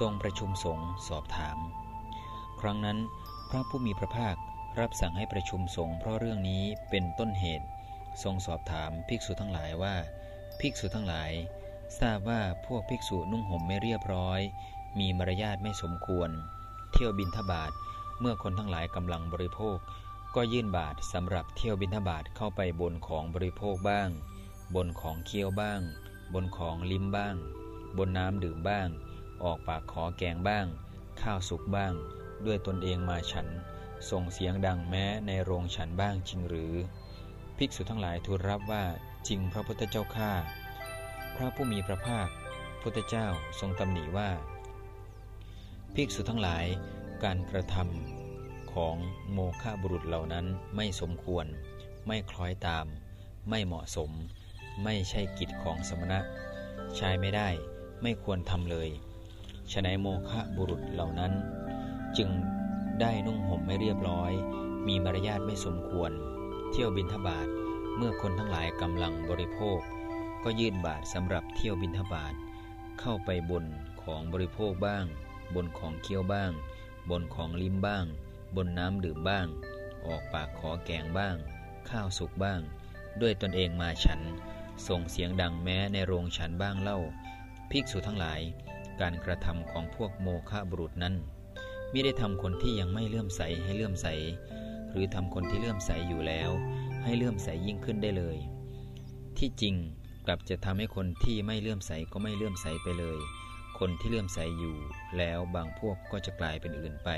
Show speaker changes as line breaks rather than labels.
ทรงประชุมสงฆ์สอบถาม ครั้งนั้นพระผู้มีพระภาครับสั่งให้ประชุมสงฆ์เพราะเรื่องนี้เป็นต้นเหตุ ทรงสอบถามภิกษุทั้งหลายว่า ภิกษุทั้งหลาย ทราบว่าพวกภิกษุนุ่งห่มไม่เรียบร้อย มีมารยาทไม่สมควร เที่ยวบินทบาทเมื่อคนทั้งหลายกำลังบริโภค ก็ยื่นบาทสำหรับเที่ยวบินทบาทเข้าไปบนของบริโภคบ้าง บนของเคี้ยวบ้าง บนของลิ้มบ้าง บนน้ำดื่มบ้าง ออกปากขอแกงบ้าง ข้าวสุกบ้าง ด้วยตนเองมาฉัน ส่งเสียงดังแม้ในโรงฉันบ้างจริงหรือ ภิกษุทั้งหลายทูลรับว่าจริงพระพุทธเจ้าข้าพระผู้มีพระภาค พุทธเจ้าทรงตำหนิว่า ภิกษุทั้งหลายการกระทำของโมฆะบุรุษเหล่านั้นไม่สมควร ไม่คล้อยตาม ไม่เหมาะสม ไม่ใช่กิจของสมณะ ใช้ไม่ได้ ไม่ควรทำเลย ฉนัยโมฆะบุรุษเหล่านั้น จึงได้นุ่งห่มไม่เรียบร้อย มีมารยาทไม่สมควร เที่ยวบินทบาทเมื่อคนทั้งหลายกำลังบริโภค ก็ยื่นบาทสำหรับเที่ยวบินทบาทเข้าไปบนของบริโภคบ้าง บนของเคี้ยวบ้าง บนของลิ้มบ้าง บนน้ำดื่มบ้าง ออกปากขอแกงบ้าง ข้าวสุกบ้าง ด้วยตนเองมาฉัน ส่งเสียงดังแม้ในโรงฉันบ้างเล่า ภิกษุทั้งหลาย การกระทำของพวกโมฆะบุรุษนั้นไม่ได้ทำคนที่ยังไม่เลื่อมใสให้เลื่อมใส หรือทำคนที่เลื่อมใสอยู่แล้ว ให้เลื่อมใสยิ่งขึ้นได้เลย ที่จริงกลับจะทำให้คนที่ไม่เลื่อมใสก็ไม่เลื่อมใสไปเลย คนที่เลื่อมใสอยู่แล้วบางพวกก็จะกลายเป็นอื่นไป